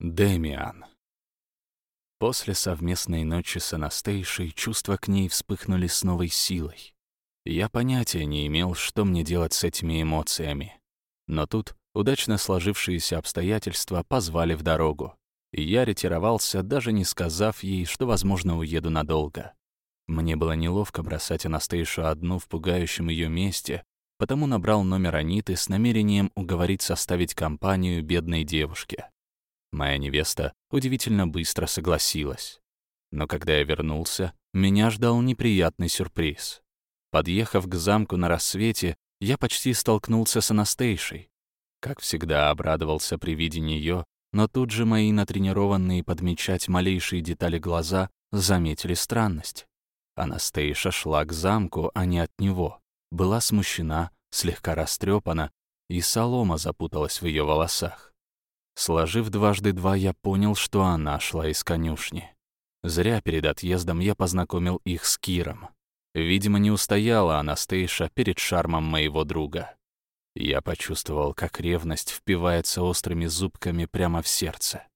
Дэмиан. После совместной ночи с Анастейшей чувства к ней вспыхнули с новой силой. Я понятия не имел, что мне делать с этими эмоциями. Но тут удачно сложившиеся обстоятельства позвали в дорогу, и я ретировался, даже не сказав ей, что, возможно, уеду надолго. Мне было неловко бросать Анастейшу одну в пугающем ее месте, потому набрал номер Аниты с намерением уговорить составить компанию бедной девушке. Моя невеста удивительно быстро согласилась. Но когда я вернулся, меня ждал неприятный сюрприз. Подъехав к замку на рассвете, я почти столкнулся с Анастейшей. Как всегда, обрадовался при виде нее, но тут же мои натренированные подмечать малейшие детали глаза заметили странность. Анастейша шла к замку, а не от него. Была смущена, слегка растрепана, и солома запуталась в ее волосах. Сложив дважды два, я понял, что она шла из конюшни. Зря перед отъездом я познакомил их с Киром. Видимо, не устояла Анастейша перед шармом моего друга. Я почувствовал, как ревность впивается острыми зубками прямо в сердце.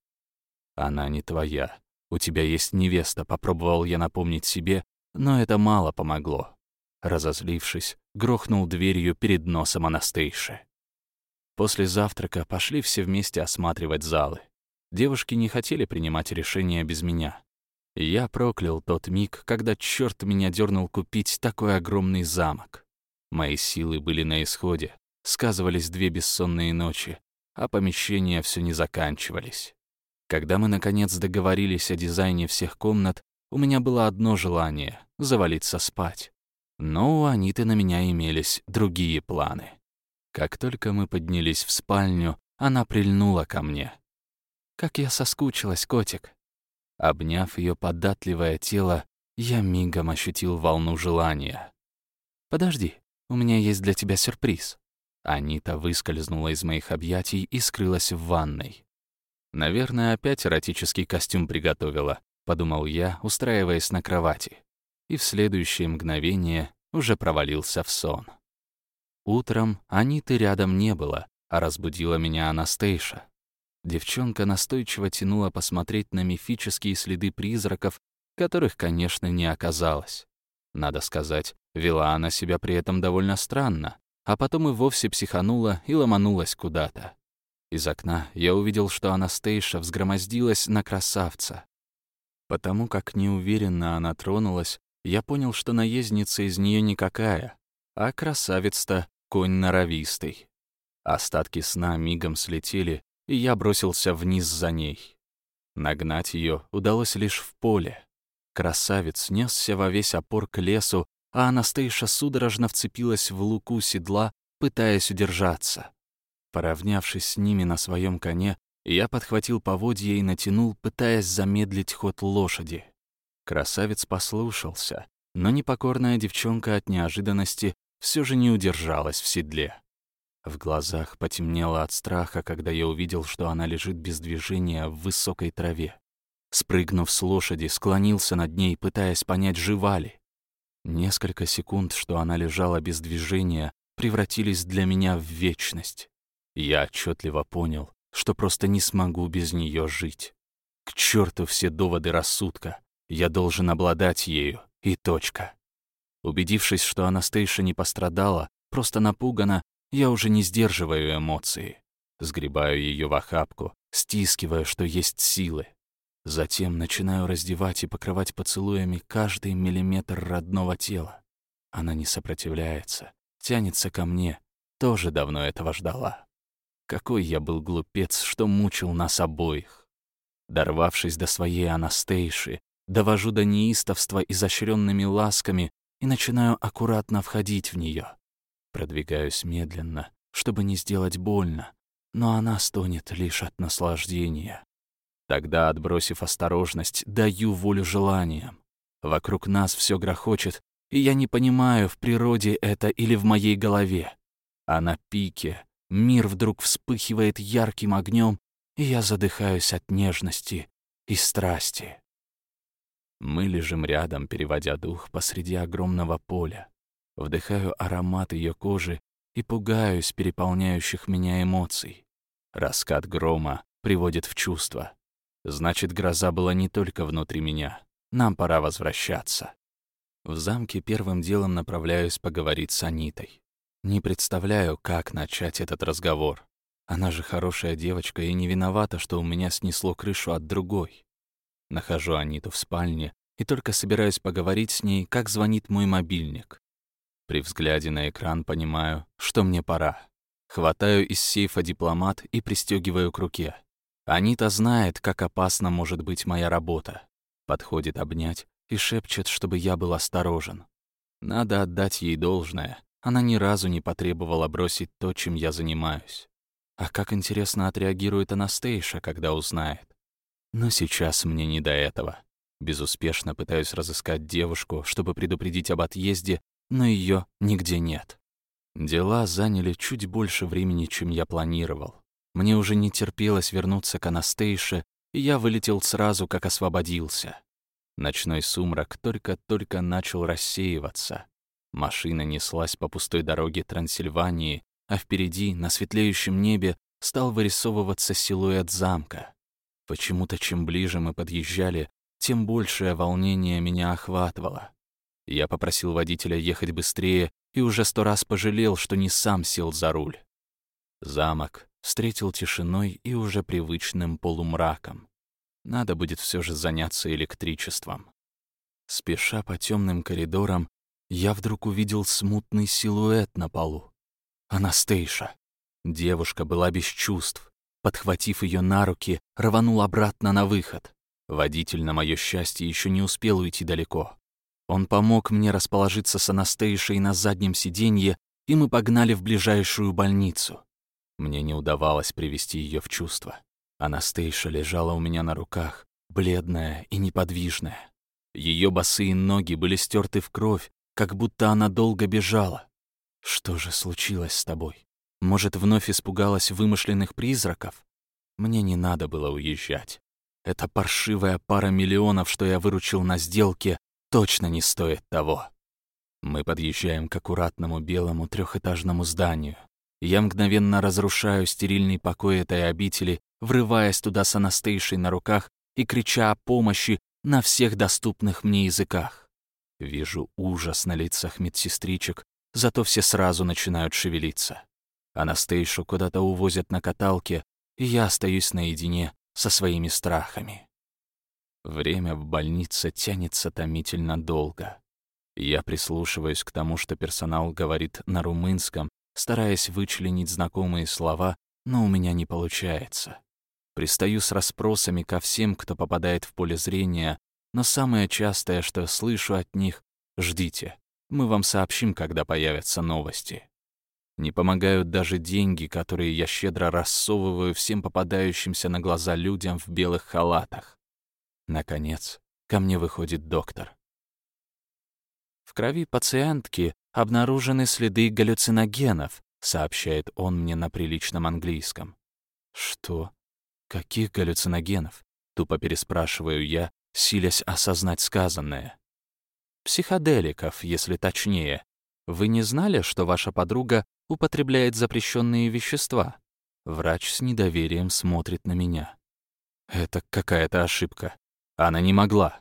«Она не твоя. У тебя есть невеста», — попробовал я напомнить себе, но это мало помогло. Разозлившись, грохнул дверью перед носом Анастейши. После завтрака пошли все вместе осматривать залы. Девушки не хотели принимать решения без меня. Я проклял тот миг, когда черт меня дернул купить такой огромный замок. Мои силы были на исходе, сказывались две бессонные ночи, а помещения все не заканчивались. Когда мы, наконец, договорились о дизайне всех комнат, у меня было одно желание — завалиться спать. Но у Аниты на меня имелись другие планы. Как только мы поднялись в спальню, она прильнула ко мне. Как я соскучилась, котик. Обняв ее податливое тело, я мигом ощутил волну желания. «Подожди, у меня есть для тебя сюрприз». Анита выскользнула из моих объятий и скрылась в ванной. «Наверное, опять эротический костюм приготовила», — подумал я, устраиваясь на кровати. И в следующее мгновение уже провалился в сон. Утром Аниты рядом не было, а разбудила меня Анастейша. Девчонка настойчиво тянула посмотреть на мифические следы призраков, которых, конечно, не оказалось. Надо сказать, вела она себя при этом довольно странно, а потом и вовсе психанула и ломанулась куда-то. Из окна я увидел, что Анастейша взгромоздилась на красавца. Потому как неуверенно она тронулась, я понял, что наездница из нее никакая, а красавец-то конь норовистый. Остатки сна мигом слетели, и я бросился вниз за ней. Нагнать ее удалось лишь в поле. Красавец несся во весь опор к лесу, а Анастейша судорожно вцепилась в луку седла, пытаясь удержаться. Поравнявшись с ними на своем коне, я подхватил поводья и натянул, пытаясь замедлить ход лошади. Красавец послушался, но непокорная девчонка от неожиданности все же не удержалась в седле. В глазах потемнело от страха, когда я увидел, что она лежит без движения в высокой траве. Спрыгнув с лошади, склонился над ней, пытаясь понять, жива ли. Несколько секунд, что она лежала без движения, превратились для меня в вечность. Я отчетливо понял, что просто не смогу без нее жить. К черту все доводы рассудка. Я должен обладать ею, и точка. Убедившись, что Анастейша не пострадала, просто напугана, я уже не сдерживаю эмоции. Сгребаю ее в охапку, стискиваю, что есть силы. Затем начинаю раздевать и покрывать поцелуями каждый миллиметр родного тела. Она не сопротивляется, тянется ко мне, тоже давно этого ждала. Какой я был глупец, что мучил нас обоих. Дорвавшись до своей Анастейши, довожу до неистовства изощренными ласками, и начинаю аккуратно входить в нее. Продвигаюсь медленно, чтобы не сделать больно, но она стонет лишь от наслаждения. Тогда, отбросив осторожность, даю волю желаниям. Вокруг нас все грохочет, и я не понимаю, в природе это или в моей голове. А на пике мир вдруг вспыхивает ярким огнем, и я задыхаюсь от нежности и страсти. Мы лежим рядом, переводя дух посреди огромного поля. Вдыхаю аромат ее кожи и пугаюсь переполняющих меня эмоций. Раскат грома приводит в чувство. Значит, гроза была не только внутри меня. Нам пора возвращаться. В замке первым делом направляюсь поговорить с Анитой. Не представляю, как начать этот разговор. Она же хорошая девочка и не виновата, что у меня снесло крышу от другой. Нахожу Аниту в спальне и только собираюсь поговорить с ней, как звонит мой мобильник. При взгляде на экран понимаю, что мне пора. Хватаю из сейфа дипломат и пристегиваю к руке. Анита знает, как опасна может быть моя работа. Подходит обнять и шепчет, чтобы я был осторожен. Надо отдать ей должное. Она ни разу не потребовала бросить то, чем я занимаюсь. А как интересно отреагирует Анастейша, когда узнает. Но сейчас мне не до этого. Безуспешно пытаюсь разыскать девушку, чтобы предупредить об отъезде, но ее нигде нет. Дела заняли чуть больше времени, чем я планировал. Мне уже не терпелось вернуться к Анастейше, и я вылетел сразу, как освободился. Ночной сумрак только-только начал рассеиваться. Машина неслась по пустой дороге Трансильвании, а впереди, на светлеющем небе, стал вырисовываться силуэт замка. Почему-то чем ближе мы подъезжали, тем большее волнение меня охватывало. Я попросил водителя ехать быстрее и уже сто раз пожалел, что не сам сел за руль. Замок встретил тишиной и уже привычным полумраком. Надо будет все же заняться электричеством. Спеша по темным коридорам, я вдруг увидел смутный силуэт на полу. Анастейша. Девушка была без чувств. Подхватив ее на руки, рванул обратно на выход. Водитель, на мое счастье, еще не успел уйти далеко. Он помог мне расположиться с Анастейшей на заднем сиденье, и мы погнали в ближайшую больницу. Мне не удавалось привести ее в чувство. Анастейша лежала у меня на руках, бледная и неподвижная. Ее босые ноги были стерты в кровь, как будто она долго бежала. Что же случилось с тобой? Может, вновь испугалась вымышленных призраков? Мне не надо было уезжать. Эта паршивая пара миллионов, что я выручил на сделке, точно не стоит того. Мы подъезжаем к аккуратному белому трехэтажному зданию. Я мгновенно разрушаю стерильный покой этой обители, врываясь туда с Анастейшей на руках и крича о помощи на всех доступных мне языках. Вижу ужас на лицах медсестричек, зато все сразу начинают шевелиться. Анастейшу куда-то увозят на каталке, и я остаюсь наедине со своими страхами. Время в больнице тянется томительно долго. Я прислушиваюсь к тому, что персонал говорит на румынском, стараясь вычленить знакомые слова, но у меня не получается. Пристаю с расспросами ко всем, кто попадает в поле зрения, но самое частое, что слышу от них — «Ждите, мы вам сообщим, когда появятся новости. Не помогают даже деньги, которые я щедро рассовываю всем попадающимся на глаза людям в белых халатах. Наконец, ко мне выходит доктор. В крови пациентки обнаружены следы галлюциногенов, сообщает он мне на приличном английском. Что? Каких галлюциногенов? Тупо переспрашиваю я, силясь осознать сказанное психоделиков, если точнее. Вы не знали, что ваша подруга употребляет запрещенные вещества? Врач с недоверием смотрит на меня. Это какая-то ошибка. Она не могла.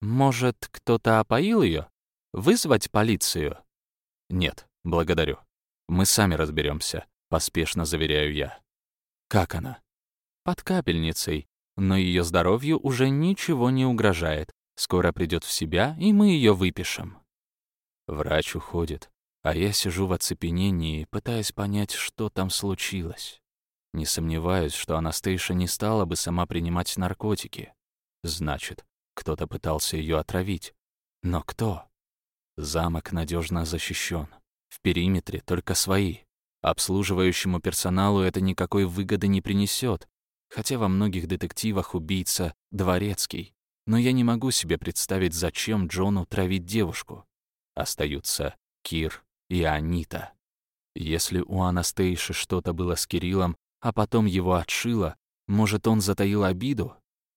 Может, кто-то опоил ее? Вызвать полицию? Нет, благодарю. Мы сами разберемся, поспешно заверяю я. Как она? Под капельницей, но ее здоровью уже ничего не угрожает. Скоро придет в себя, и мы ее выпишем. Врач уходит, а я сижу в оцепенении, пытаясь понять, что там случилось. Не сомневаюсь, что Анастейша не стала бы сама принимать наркотики. Значит, кто-то пытался ее отравить. Но кто? Замок надежно защищен. В периметре только свои. Обслуживающему персоналу это никакой выгоды не принесет, хотя во многих детективах убийца — дворецкий. Но я не могу себе представить, зачем Джону травить девушку. Остаются Кир и Анита. Если у Анастейши что-то было с Кириллом, а потом его отшило, может, он затаил обиду?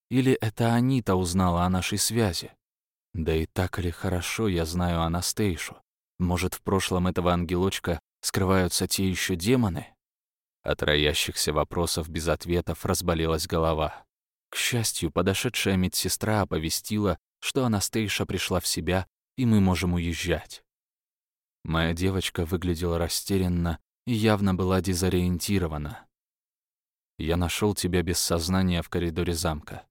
Или это Анита узнала о нашей связи? Да и так ли хорошо я знаю Анастейшу? Может, в прошлом этого ангелочка скрываются те еще демоны? От роящихся вопросов без ответов разболелась голова. К счастью, подошедшая медсестра оповестила, что Анастейша пришла в себя, и мы можем уезжать. Моя девочка выглядела растерянно и явно была дезориентирована. Я нашел тебя без сознания в коридоре замка.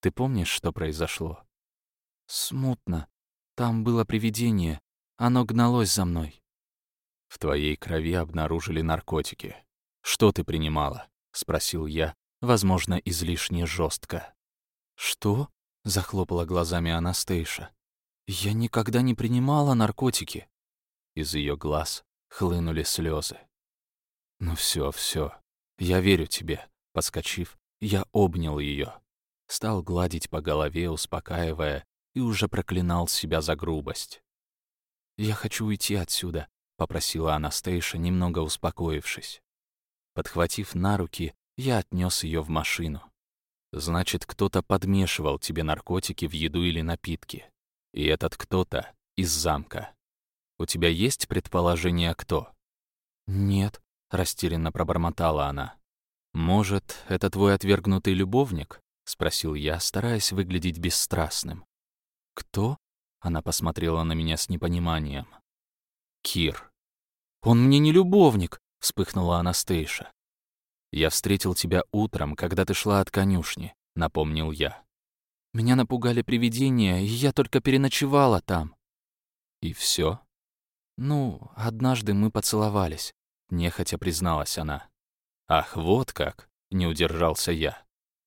Ты помнишь, что произошло? Смутно. Там было привидение. Оно гналось за мной. В твоей крови обнаружили наркотики. Что ты принимала? Спросил я, возможно, излишне жестко. Что? Захлопала глазами Анастейша. Я никогда не принимала наркотики. Из ее глаз хлынули слезы. Ну все, все, я верю тебе. Подскочив, я обнял ее, стал гладить по голове, успокаивая, и уже проклинал себя за грубость. «Я хочу уйти отсюда», — попросила Анастейша, немного успокоившись. Подхватив на руки, я отнес ее в машину. Значит, кто-то подмешивал тебе наркотики в еду или напитки. И этот кто-то из замка. У тебя есть предположение, кто? Нет, растерянно пробормотала она. Может, это твой отвергнутый любовник? спросил я, стараясь выглядеть бесстрастным. Кто? Она посмотрела на меня с непониманием. Кир. Он мне не любовник, вспыхнула Анастейша. Я встретил тебя утром, когда ты шла от конюшни, напомнил я. Меня напугали привидения, и я только переночевала там. И все? Ну, однажды мы поцеловались, нехотя призналась она. Ах, вот как, не удержался я.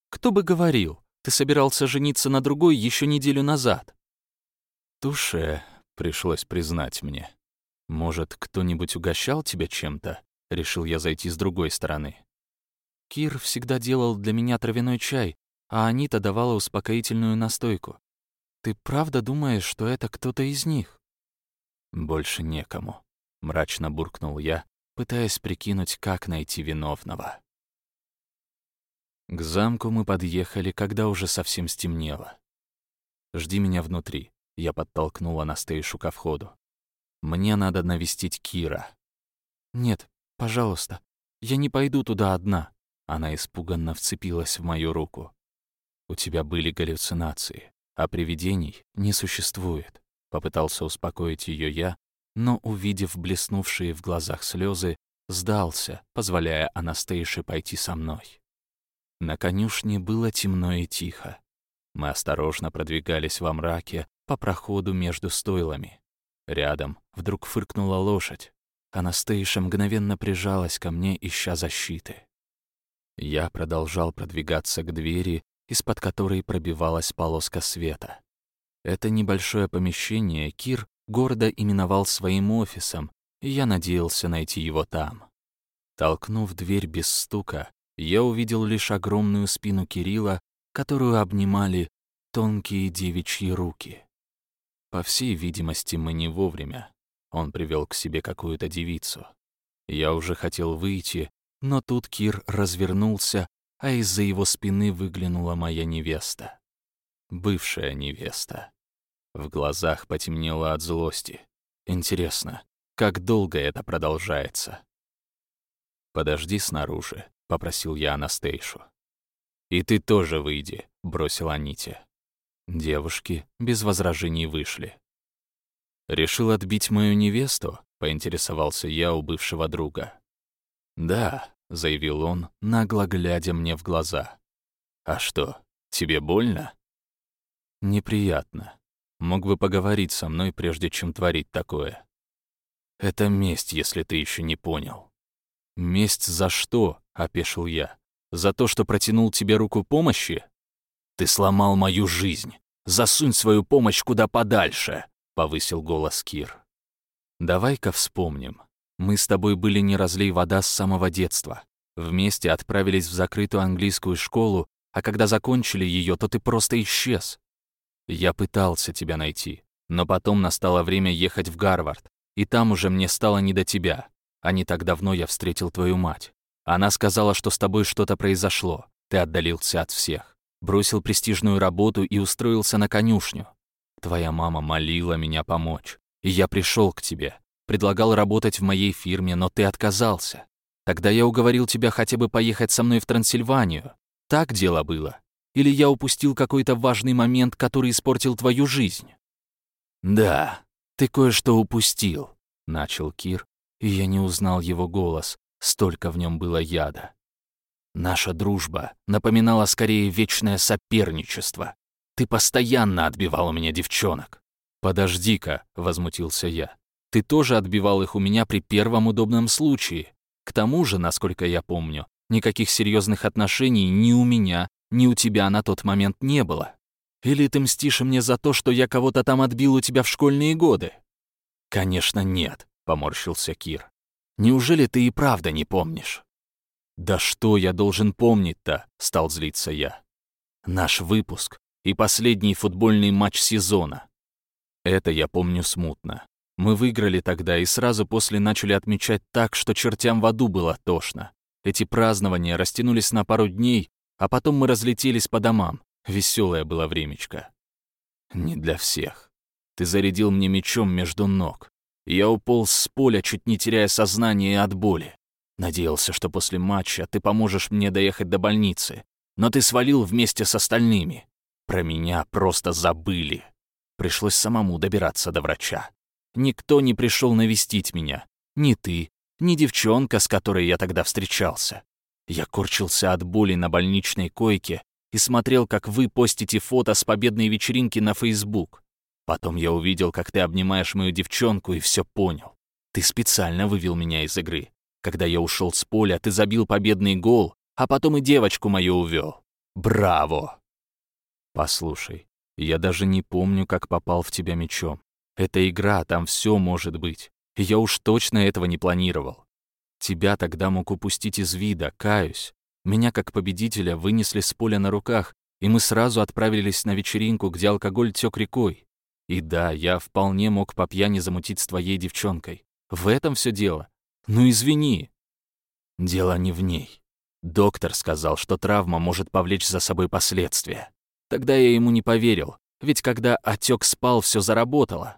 Кто бы говорил, ты собирался жениться на другой еще неделю назад. Туше, пришлось признать мне. Может, кто-нибудь угощал тебя чем-то? Решил я зайти с другой стороны. Кир всегда делал для меня травяной чай, а Анита давала успокоительную настойку. Ты правда думаешь, что это кто-то из них? Больше некому, мрачно буркнул я, пытаясь прикинуть, как найти виновного. К замку мы подъехали, когда уже совсем стемнело. «Жди меня внутри», — я подтолкнула Настейшу ко входу. «Мне надо навестить Кира». «Нет, пожалуйста, я не пойду туда одна». Она испуганно вцепилась в мою руку. «У тебя были галлюцинации, а привидений не существует», — попытался успокоить ее я, но, увидев блеснувшие в глазах слезы, сдался, позволяя Анастейше пойти со мной. На конюшне было темно и тихо. Мы осторожно продвигались во мраке по проходу между стойлами. Рядом вдруг фыркнула лошадь. Анастейша мгновенно прижалась ко мне, ища защиты. Я продолжал продвигаться к двери, из-под которой пробивалась полоска света. Это небольшое помещение Кир гордо именовал своим офисом, и я надеялся найти его там. Толкнув дверь без стука, я увидел лишь огромную спину Кирилла, которую обнимали тонкие девичьи руки. По всей видимости, мы не вовремя. Он привел к себе какую-то девицу. Я уже хотел выйти, но тут Кир развернулся, а из-за его спины выглянула моя невеста. Бывшая невеста. В глазах потемнело от злости. Интересно, как долго это продолжается? «Подожди снаружи», попросил я Анастейшу. «И ты тоже выйди», — бросила Аните. Девушки без возражений вышли. «Решил отбить мою невесту?» — поинтересовался я у бывшего друга. «Да», — заявил он, нагло глядя мне в глаза. «А что, тебе больно?» «Неприятно. Мог бы поговорить со мной, прежде чем творить такое. Это месть, если ты еще не понял». «Месть за что?» — опешил я. «За то, что протянул тебе руку помощи?» «Ты сломал мою жизнь. Засунь свою помощь куда подальше», — повысил голос Кир. «Давай-ка вспомним. Мы с тобой были не разлей вода с самого детства. Вместе отправились в закрытую английскую школу, а когда закончили ее, то ты просто исчез. Я пытался тебя найти, но потом настало время ехать в Гарвард, и там уже мне стало не до тебя. А не так давно я встретил твою мать. Она сказала, что с тобой что-то произошло. Ты отдалился от всех. Бросил престижную работу и устроился на конюшню. Твоя мама молила меня помочь. И я пришел к тебе. Предлагал работать в моей фирме, но ты отказался. Тогда я уговорил тебя хотя бы поехать со мной в Трансильванию. Так дело было. Или я упустил какой-то важный момент, который испортил твою жизнь?» «Да, ты кое-что упустил», — начал Кир, и я не узнал его голос, столько в нем было яда. Наша дружба напоминала скорее вечное соперничество. Ты постоянно отбивал у меня девчонок. «Подожди-ка», — возмутился я. «Ты тоже отбивал их у меня при первом удобном случае. К тому же, насколько я помню, никаких серьезных отношений ни у меня, ни у тебя на тот момент не было. Или ты мстишь мне за то, что я кого-то там отбил у тебя в школьные годы?» «Конечно, нет», — поморщился Кир. «Неужели ты и правда не помнишь?» «Да что я должен помнить-то?» — стал злиться я. «Наш выпуск и последний футбольный матч сезона. Это я помню смутно. Мы выиграли тогда и сразу после начали отмечать так, что чертям в аду было тошно. Эти празднования растянулись на пару дней, а потом мы разлетелись по домам. Веселое было времечко. Не для всех. Ты зарядил мне мечом между ног. Я уполз с поля, чуть не теряя сознание от боли. Надеялся, что после матча ты поможешь мне доехать до больницы. Но ты свалил вместе с остальными. Про меня просто забыли. Пришлось самому добираться до врача. Никто не пришел навестить меня. Ни ты, ни девчонка, с которой я тогда встречался. Я корчился от боли на больничной койке и смотрел, как вы постите фото с победной вечеринки на Facebook. Потом я увидел, как ты обнимаешь мою девчонку, и все понял. Ты специально вывел меня из игры. Когда я ушел с поля, ты забил победный гол, а потом и девочку мою увел. Браво! Послушай, я даже не помню, как попал в тебя мечом. Это игра, там все может быть. Я уж точно этого не планировал. Тебя тогда мог упустить из вида, каюсь. Меня как победителя вынесли с поля на руках, и мы сразу отправились на вечеринку, где алкоголь тек рекой. И да, я вполне мог по пьяни замутить с твоей девчонкой. В этом все дело. Ну извини. Дело не в ней. Доктор сказал, что травма может повлечь за собой последствия. Тогда я ему не поверил, ведь когда отек спал, все заработало.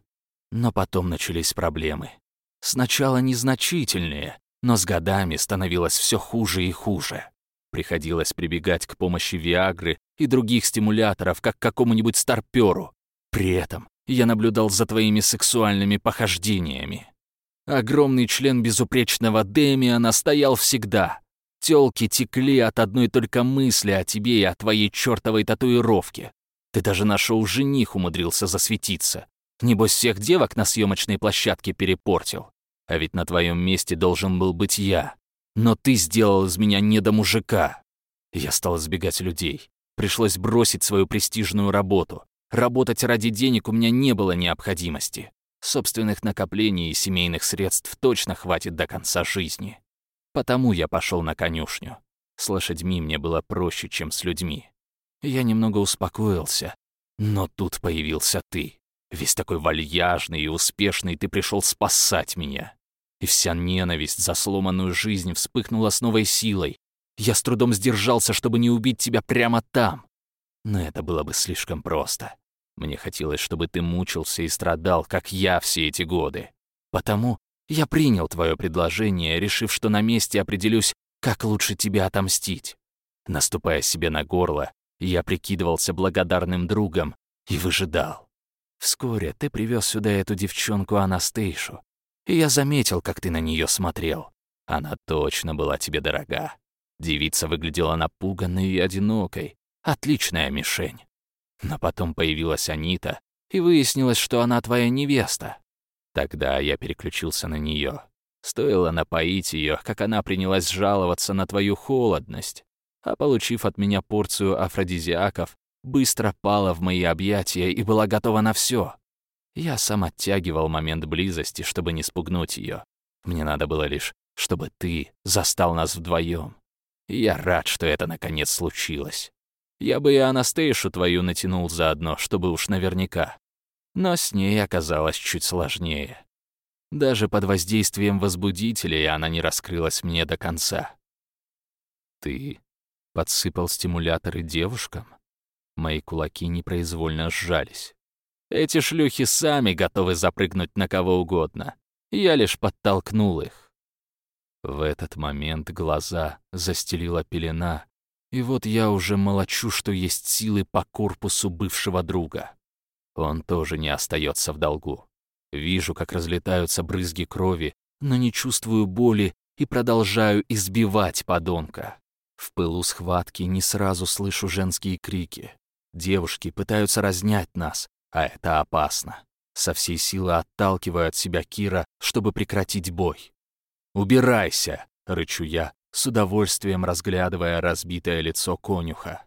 Но потом начались проблемы. Сначала незначительные, но с годами становилось все хуже и хуже. Приходилось прибегать к помощи Виагры и других стимуляторов, как к какому-нибудь старпёру. При этом я наблюдал за твоими сексуальными похождениями. Огромный член безупречного Демиана стоял всегда. Тёлки текли от одной только мысли о тебе и о твоей чёртовой татуировке. Ты даже на шоу «Жених» умудрился засветиться. Небось, всех девок на съемочной площадке перепортил. А ведь на твоем месте должен был быть я. Но ты сделал из меня не до мужика. Я стал избегать людей. Пришлось бросить свою престижную работу. Работать ради денег у меня не было необходимости. Собственных накоплений и семейных средств точно хватит до конца жизни. Потому я пошел на конюшню. С лошадьми мне было проще, чем с людьми. Я немного успокоился, но тут появился ты. Весь такой вальяжный и успешный ты пришел спасать меня. И вся ненависть за сломанную жизнь вспыхнула с новой силой. Я с трудом сдержался, чтобы не убить тебя прямо там. Но это было бы слишком просто. Мне хотелось, чтобы ты мучился и страдал, как я все эти годы. Потому я принял твое предложение, решив, что на месте определюсь, как лучше тебя отомстить. Наступая себе на горло, я прикидывался благодарным другом и выжидал. Вскоре ты привез сюда эту девчонку Анастейшу, и я заметил, как ты на нее смотрел. Она точно была тебе дорога. Девица выглядела напуганной и одинокой. Отличная мишень. Но потом появилась Анита, и выяснилось, что она твоя невеста. Тогда я переключился на нее. Стоило напоить ее, как она принялась жаловаться на твою холодность а получив от меня порцию афродизиаков, быстро пала в мои объятия и была готова на все. Я сам оттягивал момент близости, чтобы не спугнуть ее. Мне надо было лишь, чтобы ты застал нас вдвоем. Я рад, что это наконец случилось. Я бы и Анастейшу твою натянул заодно, чтобы уж наверняка. Но с ней оказалось чуть сложнее. Даже под воздействием возбудителей она не раскрылась мне до конца. Ты Подсыпал стимуляторы девушкам? Мои кулаки непроизвольно сжались. Эти шлюхи сами готовы запрыгнуть на кого угодно. Я лишь подтолкнул их. В этот момент глаза застелила пелена, и вот я уже молочу, что есть силы по корпусу бывшего друга. Он тоже не остается в долгу. Вижу, как разлетаются брызги крови, но не чувствую боли и продолжаю избивать подонка. В пылу схватки не сразу слышу женские крики. Девушки пытаются разнять нас, а это опасно. Со всей силы отталкиваю от себя Кира, чтобы прекратить бой. «Убирайся!» — рычу я, с удовольствием разглядывая разбитое лицо конюха.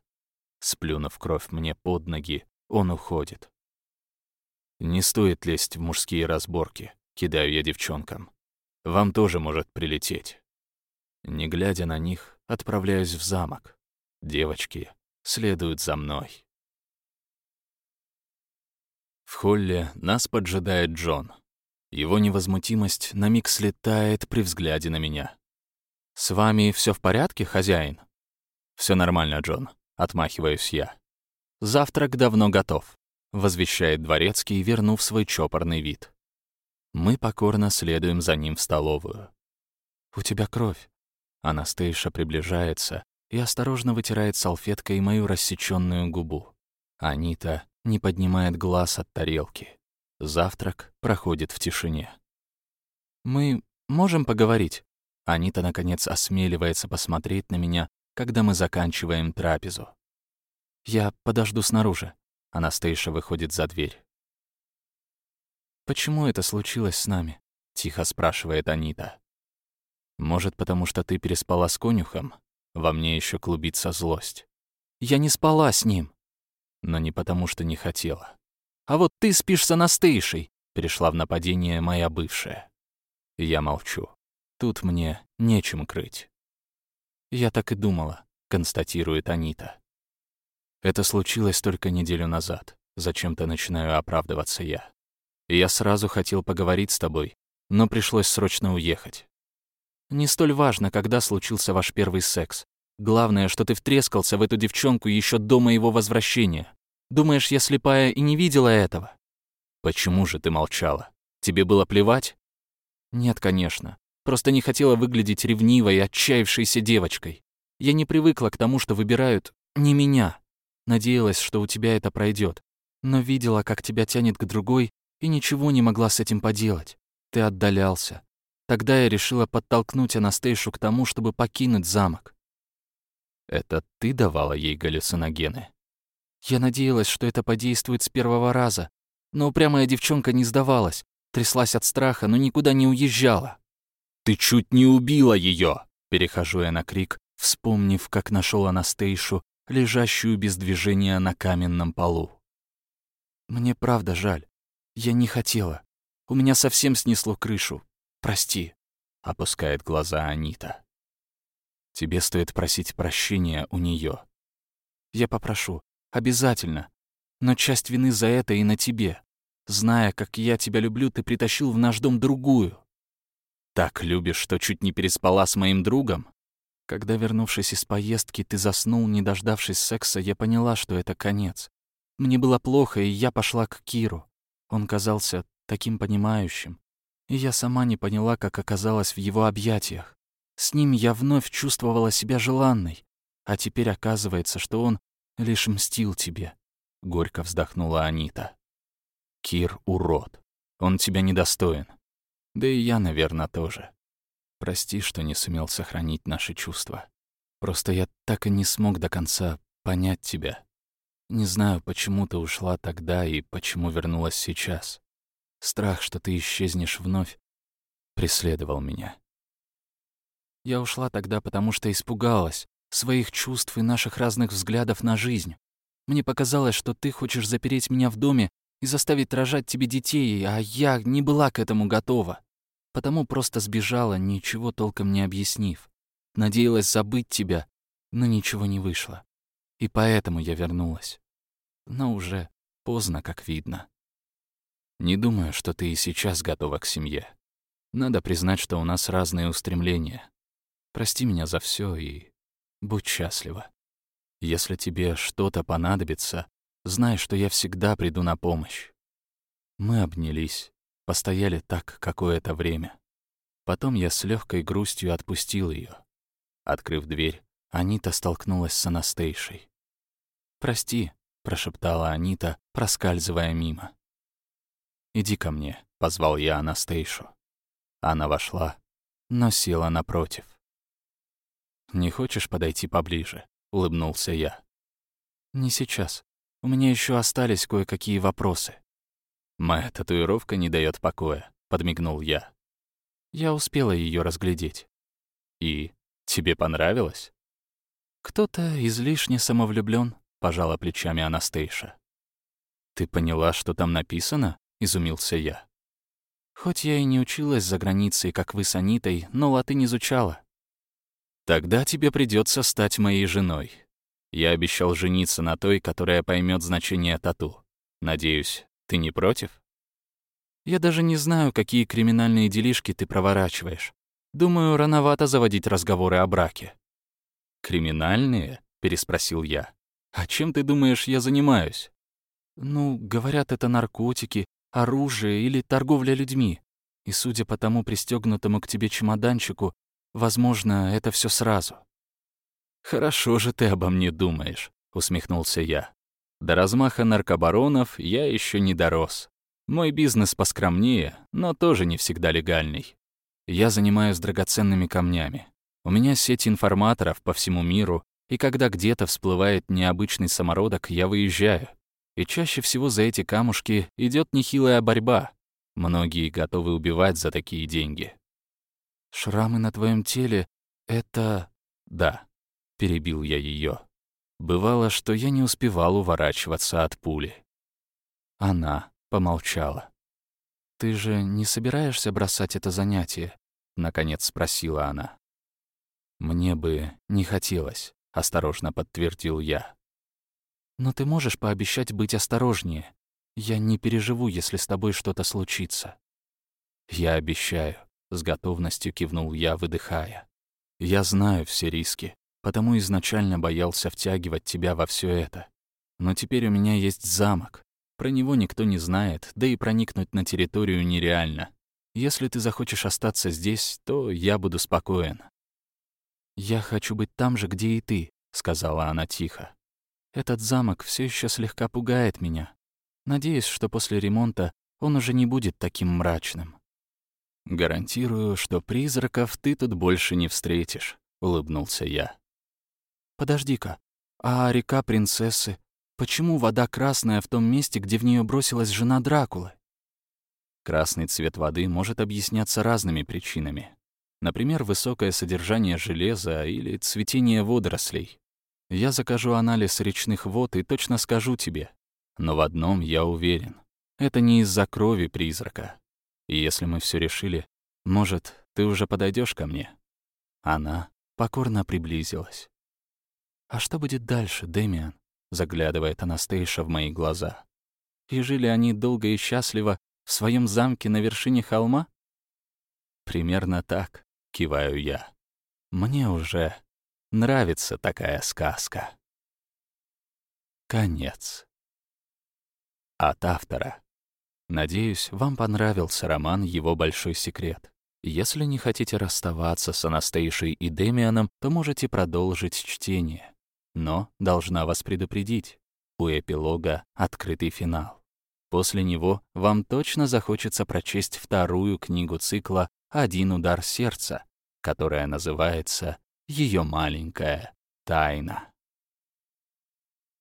Сплюнув кровь мне под ноги, он уходит. Не стоит лезть в мужские разборки, кидаю я девчонкам. Вам тоже может прилететь. Не глядя на них, отправляюсь в замок. Девочки следуют за мной. В холле нас поджидает Джон. Его невозмутимость на миг слетает при взгляде на меня. «С вами все в порядке, хозяин?» Все нормально, Джон», — отмахиваюсь я. «Завтрак давно готов», — возвещает дворецкий, вернув свой чопорный вид. Мы покорно следуем за ним в столовую. «У тебя кровь». Анастейша приближается и осторожно вытирает салфеткой мою рассеченную губу. Анита не поднимает глаз от тарелки. Завтрак проходит в тишине. «Мы можем поговорить?» Анита, наконец, осмеливается посмотреть на меня, когда мы заканчиваем трапезу. «Я подожду снаружи». Анастейша выходит за дверь. «Почему это случилось с нами?» — тихо спрашивает Анита. «Может, потому что ты переспала с конюхом? Во мне еще клубится злость». «Я не спала с ним!» Но не потому, что не хотела. «А вот ты спишь с Анастейшей!» — перешла в нападение моя бывшая. Я молчу. Тут мне нечем крыть. «Я так и думала», — констатирует Анита. «Это случилось только неделю назад. Зачем-то начинаю оправдываться я. Я сразу хотел поговорить с тобой, но пришлось срочно уехать. Не столь важно, когда случился ваш первый секс. Главное, что ты втрескался в эту девчонку еще до моего возвращения. Думаешь, я слепая и не видела этого? Почему же ты молчала? Тебе было плевать? Нет, конечно. Просто не хотела выглядеть ревнивой, отчаявшейся девочкой. Я не привыкла к тому, что выбирают не меня. Надеялась, что у тебя это пройдет, но видела, как тебя тянет к другой, и ничего не могла с этим поделать. Ты отдалялся. Тогда я решила подтолкнуть Анастейшу к тому, чтобы покинуть замок. Это ты давала ей галлюциногены? Я надеялась, что это подействует с первого раза, но упрямая девчонка не сдавалась, тряслась от страха, но никуда не уезжала. «Ты чуть не убила ее!» Перехожу я на крик, вспомнив, как нашел Анастейшу, лежащую без движения на каменном полу. «Мне правда жаль. Я не хотела. У меня совсем снесло крышу. Прости», — опускает глаза Анита. «Тебе стоит просить прощения у нее. «Я попрошу. Обязательно. Но часть вины за это и на тебе. Зная, как я тебя люблю, ты притащил в наш дом другую. Так любишь, что чуть не переспала с моим другом? Когда, вернувшись из поездки, ты заснул, не дождавшись секса, я поняла, что это конец. Мне было плохо, и я пошла к Киру. Он казался таким понимающим. И я сама не поняла, как оказалась в его объятиях. С ним я вновь чувствовала себя желанной. А теперь оказывается, что он лишь мстил тебе. Горько вздохнула Анита. Кир — урод. Он тебя недостоин. Да и я, наверное, тоже. Прости, что не сумел сохранить наши чувства. Просто я так и не смог до конца понять тебя. Не знаю, почему ты ушла тогда и почему вернулась сейчас. Страх, что ты исчезнешь вновь, преследовал меня. Я ушла тогда, потому что испугалась своих чувств и наших разных взглядов на жизнь. Мне показалось, что ты хочешь запереть меня в доме и заставить рожать тебе детей, а я не была к этому готова. Потому просто сбежала, ничего толком не объяснив. Надеялась забыть тебя, но ничего не вышло. И поэтому я вернулась. Но уже поздно, как видно. Не думаю, что ты и сейчас готова к семье. Надо признать, что у нас разные устремления. Прости меня за все и будь счастлива. Если тебе что-то понадобится, знай, что я всегда приду на помощь. Мы обнялись, Постояли так какое-то время. Потом я с легкой грустью отпустил ее. Открыв дверь, Анита столкнулась с Анастейшей. «Прости», — прошептала Анита, проскальзывая мимо. «Иди ко мне», — позвал я Анастейшу. Она вошла, но села напротив. «Не хочешь подойти поближе?» — улыбнулся я. «Не сейчас. У меня еще остались кое-какие вопросы». «Моя татуировка не дает покоя», — подмигнул я. Я успела ее разглядеть. «И тебе понравилось?» «Кто-то излишне самовлюблен, пожала плечами Анастейша. «Ты поняла, что там написано?» — изумился я. «Хоть я и не училась за границей, как вы с Анитой, но латынь изучала». «Тогда тебе придется стать моей женой. Я обещал жениться на той, которая поймет значение тату. Надеюсь, ты не против?» «Я даже не знаю, какие криминальные делишки ты проворачиваешь. Думаю, рановато заводить разговоры о браке». «Криминальные?» — переспросил я. «А чем ты думаешь, я занимаюсь?» «Ну, говорят, это наркотики, оружие или торговля людьми. И судя по тому пристегнутому к тебе чемоданчику, возможно, это все сразу». «Хорошо же ты обо мне думаешь», — усмехнулся я. До размаха наркобаронов я еще не дорос. Мой бизнес поскромнее, но тоже не всегда легальный. Я занимаюсь драгоценными камнями. У меня сеть информаторов по всему миру, и когда где-то всплывает необычный самородок, я выезжаю. И чаще всего за эти камушки идет нехилая борьба. Многие готовы убивать за такие деньги. «Шрамы на твоем теле — это...» «Да», — перебил я ее. Бывало, что я не успевал уворачиваться от пули. Она помолчала. «Ты же не собираешься бросать это занятие?» — наконец спросила она. «Мне бы не хотелось», осторожно подтвердил я. Но ты можешь пообещать быть осторожнее. Я не переживу, если с тобой что-то случится. Я обещаю, с готовностью кивнул я, выдыхая. Я знаю все риски, потому изначально боялся втягивать тебя во все это. Но теперь у меня есть замок. Про него никто не знает, да и проникнуть на территорию нереально. Если ты захочешь остаться здесь, то я буду спокоен. «Я хочу быть там же, где и ты», — сказала она тихо. «Этот замок все еще слегка пугает меня. Надеюсь, что после ремонта он уже не будет таким мрачным». «Гарантирую, что призраков ты тут больше не встретишь», — улыбнулся я. «Подожди-ка, а река принцессы? Почему вода красная в том месте, где в нее бросилась жена Дракулы?» Красный цвет воды может объясняться разными причинами. Например, высокое содержание железа или цветение водорослей. Я закажу анализ речных вод и точно скажу тебе. Но в одном я уверен. Это не из-за крови призрака. И если мы все решили, может, ты уже подойдешь ко мне?» Она покорно приблизилась. «А что будет дальше, Дэмиан?» — заглядывает Анастейша в мои глаза. «И жили они долго и счастливо в своем замке на вершине холма?» «Примерно так», киваю я. Мне уже нравится такая сказка. Конец. От автора. Надеюсь, вам понравился роман «Его большой секрет». Если не хотите расставаться с Анастейшей и Демианом, то можете продолжить чтение. Но должна вас предупредить, у эпилога открытый финал. После него вам точно захочется прочесть вторую книгу цикла «Один удар сердца», которая называется «Ее маленькая тайна».